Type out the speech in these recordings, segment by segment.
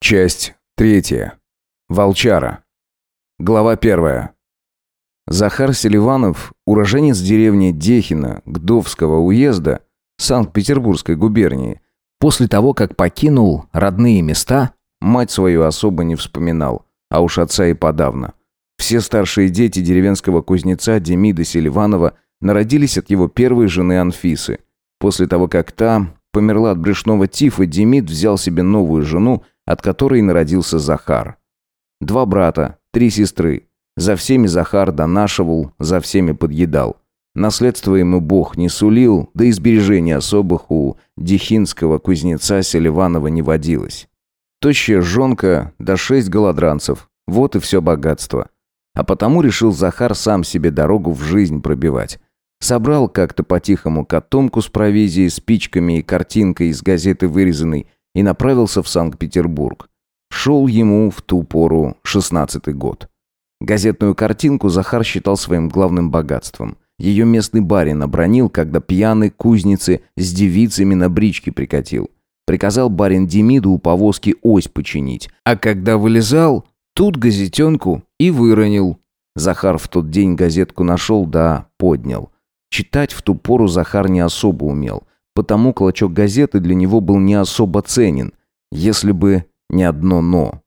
Часть третья. Волчара. Глава первая. Захар Селиванов, уроженец деревни Дехина Гдовского уезда Санкт-Петербургской губернии, после того, как покинул родные места, мать свою особо не вспоминал, а уж отца и подавно. Все старшие дети деревенского кузнеца Демида Селиванова народились от его первой жены Анфисы. После того, как та померла от брюшного тифа, Демид взял себе новую жену, от которой народился Захар. Два брата, три сестры. За всеми Захар донашивал, за всеми подъедал. Наследство ему Бог не сулил, да и сбережений особых у дихинского кузнеца Селиванова не водилось. Тощая жонка, да шесть голодранцев. Вот и все богатство. А потому решил Захар сам себе дорогу в жизнь пробивать. Собрал как-то по-тихому котомку с провизией, спичками и картинкой из газеты вырезанной и направился в Санкт-Петербург. Шел ему в ту пору шестнадцатый год. Газетную картинку Захар считал своим главным богатством. Ее местный барин обронил, когда пьяный кузницы с девицами на бричке прикатил. Приказал барин Демиду у повозки ось починить. А когда вылезал, тут газетенку и выронил. Захар в тот день газетку нашел, да поднял. Читать в ту пору Захар не особо умел потому клочок газеты для него был не особо ценен, если бы не одно «но».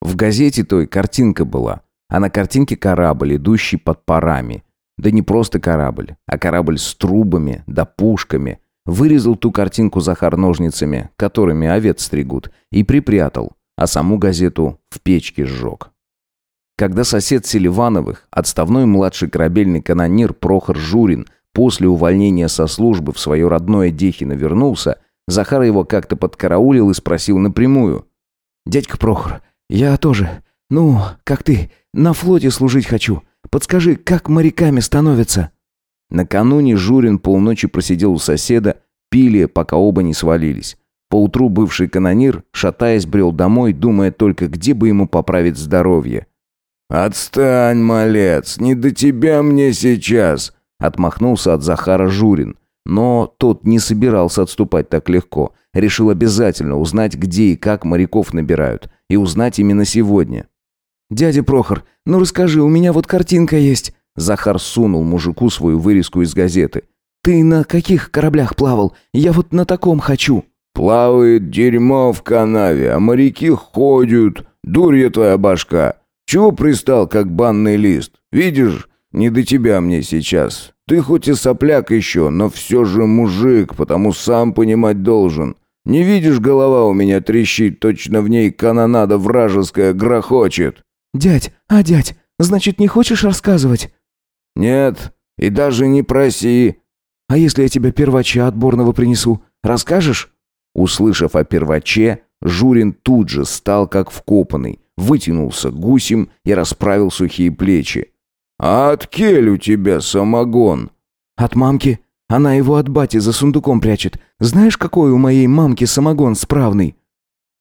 В газете той картинка была, а на картинке корабль, идущий под парами. Да не просто корабль, а корабль с трубами да пушками. Вырезал ту картинку Захар ножницами, которыми овец стригут, и припрятал, а саму газету в печке сжег. Когда сосед Селивановых, отставной младший корабельный канонир Прохор Журин, После увольнения со службы в свое родное Дехино вернулся, Захар его как-то подкараулил и спросил напрямую. «Дядька Прохор, я тоже, ну, как ты, на флоте служить хочу. Подскажи, как моряками становятся?» Накануне Журин полночи просидел у соседа, пили, пока оба не свалились. Поутру бывший канонир, шатаясь, брел домой, думая только, где бы ему поправить здоровье. «Отстань, малец, не до тебя мне сейчас!» Отмахнулся от Захара Журин. Но тот не собирался отступать так легко. Решил обязательно узнать, где и как моряков набирают. И узнать именно сегодня. «Дядя Прохор, ну расскажи, у меня вот картинка есть». Захар сунул мужику свою вырезку из газеты. «Ты на каких кораблях плавал? Я вот на таком хочу». «Плавает дерьмо в канаве, а моряки ходят. Дурья твоя башка. Чего пристал, как банный лист? Видишь, не до тебя мне сейчас. Ты хоть и сопляк еще, но все же мужик, потому сам понимать должен. Не видишь, голова у меня трещит, точно в ней канонада вражеская грохочет». «Дядь, а дядь, значит, не хочешь рассказывать?» «Нет, и даже не проси». «А если я тебя первача отборного принесу, расскажешь?» Услышав о перваче, Журин тут же стал как вкопанный, вытянулся гусем и расправил сухие плечи. «А от кель у тебя самогон?» «От мамки. Она его от бати за сундуком прячет. Знаешь, какой у моей мамки самогон справный?»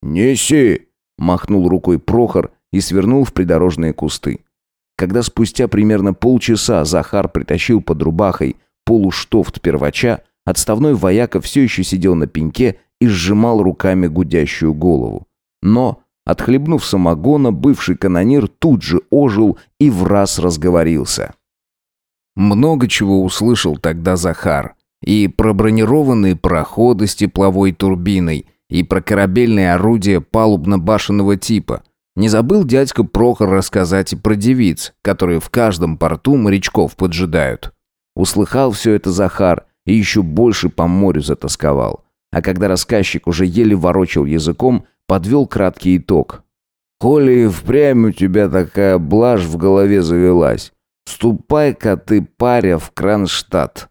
«Неси!» — махнул рукой Прохор и свернул в придорожные кусты. Когда спустя примерно полчаса Захар притащил под рубахой полуштофт первача, отставной вояка все еще сидел на пеньке и сжимал руками гудящую голову. Но Отхлебнув самогона, бывший канонир тут же ожил и в раз разговорился. Много чего услышал тогда Захар. И про бронированные проходы с тепловой турбиной, и про корабельные орудия палубно-башенного типа. Не забыл дядька Прохор рассказать и про девиц, которые в каждом порту морячков поджидают. Услыхал все это Захар и еще больше по морю затасковал. А когда рассказчик уже еле ворочал языком, подвел краткий итог. «Коли впрямь у тебя такая блажь в голове завелась, ступай-ка ты, паря, в Кронштадт.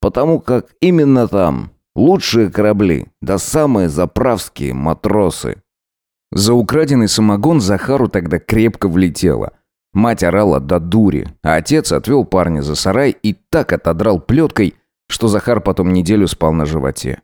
Потому как именно там лучшие корабли, да самые заправские матросы». За украденный самогон Захару тогда крепко влетело. Мать орала до дури, а отец отвел парня за сарай и так отодрал плеткой, что Захар потом неделю спал на животе.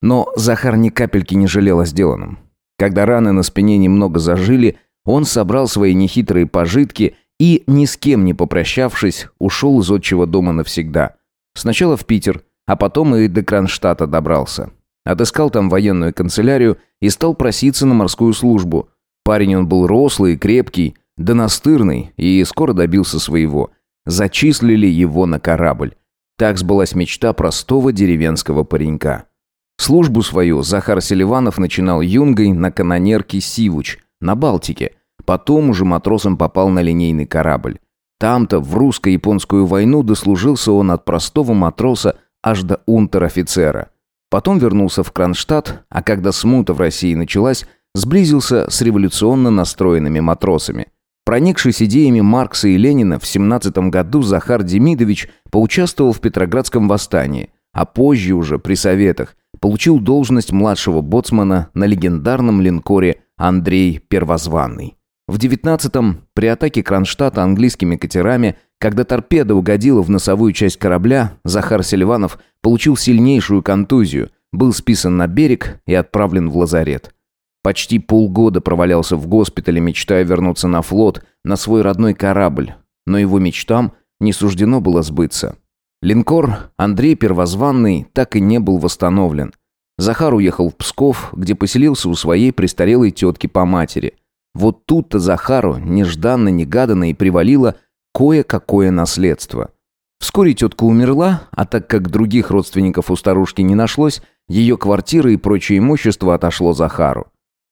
Но Захар ни капельки не жалел о сделанном. Когда раны на спине немного зажили, он собрал свои нехитрые пожитки и, ни с кем не попрощавшись, ушел из отчего дома навсегда. Сначала в Питер, а потом и до Кронштадта добрался. Отыскал там военную канцелярию и стал проситься на морскую службу. Парень он был рослый, крепкий, да настырный и скоро добился своего. Зачислили его на корабль. Так сбылась мечта простого деревенского паренька. Службу свою Захар Селиванов начинал юнгой на канонерке «Сивуч» на Балтике. Потом уже матросом попал на линейный корабль. Там-то в русско-японскую войну дослужился он от простого матроса аж до унтер-офицера. Потом вернулся в Кронштадт, а когда смута в России началась, сблизился с революционно настроенными матросами. Проникшись идеями Маркса и Ленина, в 17 году Захар Демидович поучаствовал в Петроградском восстании, а позже уже при Советах получил должность младшего боцмана на легендарном линкоре «Андрей Первозванный». В 19-м, при атаке Кронштадта английскими катерами, когда торпеда угодила в носовую часть корабля, Захар Селиванов получил сильнейшую контузию, был списан на берег и отправлен в лазарет. Почти полгода провалялся в госпитале, мечтая вернуться на флот, на свой родной корабль, но его мечтам не суждено было сбыться. Линкор Андрей Первозванный так и не был восстановлен. Захар уехал в Псков, где поселился у своей престарелой тетки по матери – вот тут-то Захару нежданно-негаданно и привалило кое-какое наследство. Вскоре тетка умерла, а так как других родственников у старушки не нашлось, ее квартира и прочее имущество отошло Захару.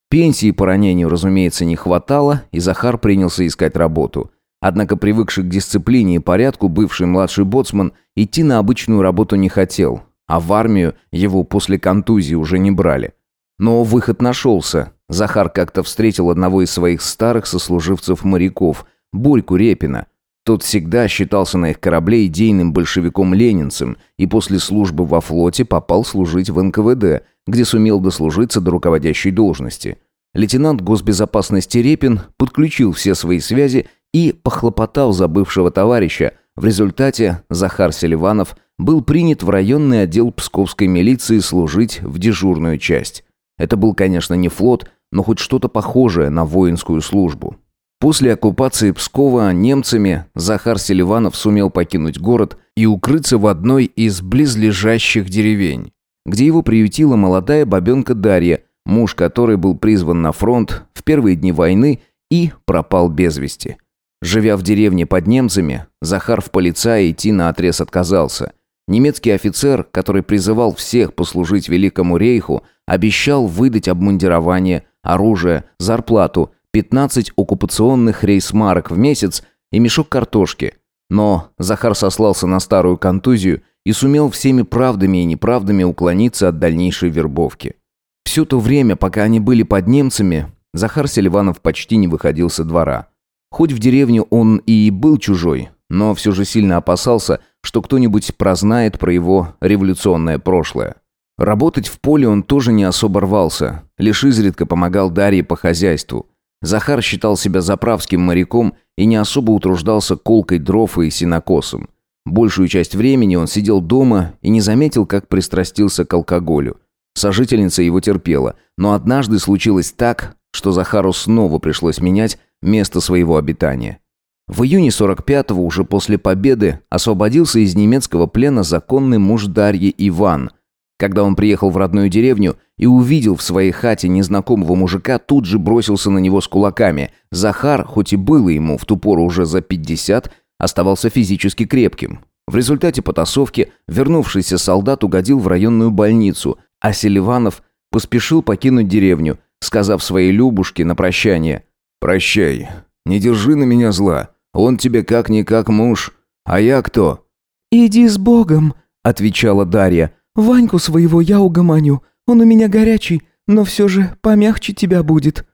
Пенсии по ранению, разумеется, не хватало, и Захар принялся искать работу. Однако привыкший к дисциплине и порядку бывший младший боцман идти на обычную работу не хотел, а в армию его после контузии уже не брали. Но выход нашелся. Захар как-то встретил одного из своих старых сослуживцев-моряков, Борьку Репина. Тот всегда считался на их корабле идейным большевиком-ленинцем и после службы во флоте попал служить в НКВД, где сумел дослужиться до руководящей должности. Лейтенант госбезопасности Репин подключил все свои связи и похлопотал за бывшего товарища. В результате Захар Селиванов был принят в районный отдел Псковской милиции служить в дежурную часть. Это был, конечно, не флот, но хоть что-то похожее на воинскую службу. После оккупации Пскова немцами Захар Селиванов сумел покинуть город и укрыться в одной из близлежащих деревень, где его приютила молодая бабенка Дарья, муж которой был призван на фронт в первые дни войны и пропал без вести. Живя в деревне под немцами, Захар в полицая идти на отрез отказался. Немецкий офицер, который призывал всех послужить Великому рейху, обещал выдать обмундирование, оружие, зарплату, 15 оккупационных рейсмарок в месяц и мешок картошки. Но Захар сослался на старую контузию и сумел всеми правдами и неправдами уклониться от дальнейшей вербовки. Все то время, пока они были под немцами, Захар Селиванов почти не выходил со двора. Хоть в деревню он и был чужой, но все же сильно опасался, что кто-нибудь прознает про его революционное прошлое. Работать в поле он тоже не особо рвался, лишь изредка помогал Дарье по хозяйству. Захар считал себя заправским моряком и не особо утруждался колкой дров и синокосом. Большую часть времени он сидел дома и не заметил, как пристрастился к алкоголю. Сожительница его терпела, но однажды случилось так, что Захару снова пришлось менять место своего обитания. В июне 45-го, уже после победы, освободился из немецкого плена законный муж Дарьи Иван, когда он приехал в родную деревню и увидел в своей хате незнакомого мужика, тут же бросился на него с кулаками. Захар, хоть и было ему в ту пору уже за 50, оставался физически крепким. В результате потасовки вернувшийся солдат угодил в районную больницу, а Селиванов поспешил покинуть деревню, сказав своей Любушке на прощание «Прощай, не держи на меня зла, он тебе как-никак муж, а я кто?» «Иди с Богом», — отвечала Дарья, Ваньку своего я угомоню. Он у меня горячий, но все же помягче тебя будет».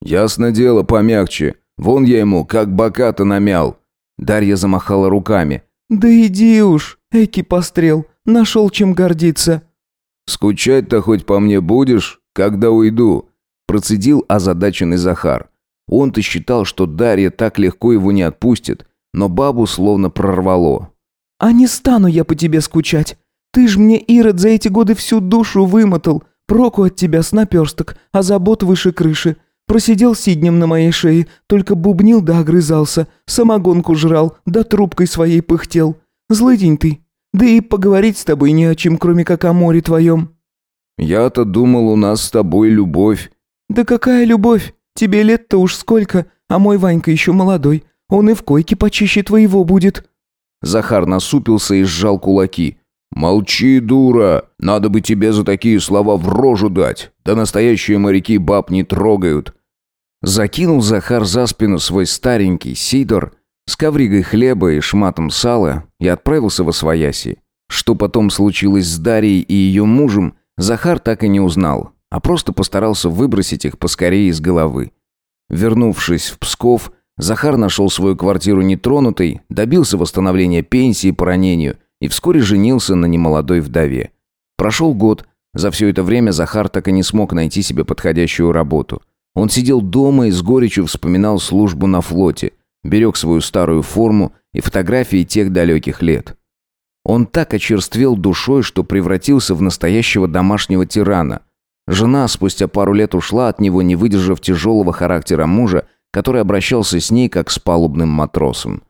«Ясно дело, помягче. Вон я ему, как бока-то намял». Дарья замахала руками. «Да иди уж, эки пострел, нашел чем гордиться». «Скучать-то хоть по мне будешь, когда уйду?» Процедил озадаченный Захар. Он-то считал, что Дарья так легко его не отпустит, но бабу словно прорвало. «А не стану я по тебе скучать. Ты ж мне, Ирод, за эти годы всю душу вымотал. Проку от тебя с наперсток, а забот выше крыши. Просидел сиднем на моей шее, только бубнил да огрызался, самогонку жрал, да трубкой своей пыхтел. Злый день ты. Да и поговорить с тобой не о чем, кроме как о море твоем». Я-то думал, у нас с тобой любовь». «Да какая любовь? Тебе лет-то уж сколько, а мой Ванька еще молодой. Он и в койке почище твоего будет». Захар насупился и сжал кулаки. «Молчи, дура! Надо бы тебе за такие слова в рожу дать. Да настоящие моряки баб не трогают». Закинул Захар за спину свой старенький сидор с ковригой хлеба и шматом сала и отправился во свояси. Что потом случилось с Дарьей и ее мужем, Захар так и не узнал, а просто постарался выбросить их поскорее из головы. Вернувшись в Псков, Захар нашел свою квартиру нетронутой, добился восстановления пенсии по ранению и вскоре женился на немолодой вдове. Прошел год, за все это время Захар так и не смог найти себе подходящую работу. Он сидел дома и с горечью вспоминал службу на флоте, берег свою старую форму и фотографии тех далеких лет. Он так очерствел душой, что превратился в настоящего домашнего тирана. Жена спустя пару лет ушла от него, не выдержав тяжелого характера мужа, который обращался с ней как с палубным матросом.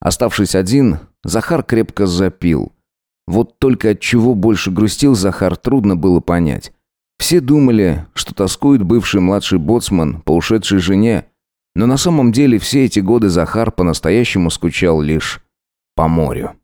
Оставшись один, Захар крепко запил. Вот только от чего больше грустил Захар, трудно было понять. Все думали, что тоскует бывший младший боцман по ушедшей жене, но на самом деле все эти годы Захар по-настоящему скучал лишь по морю.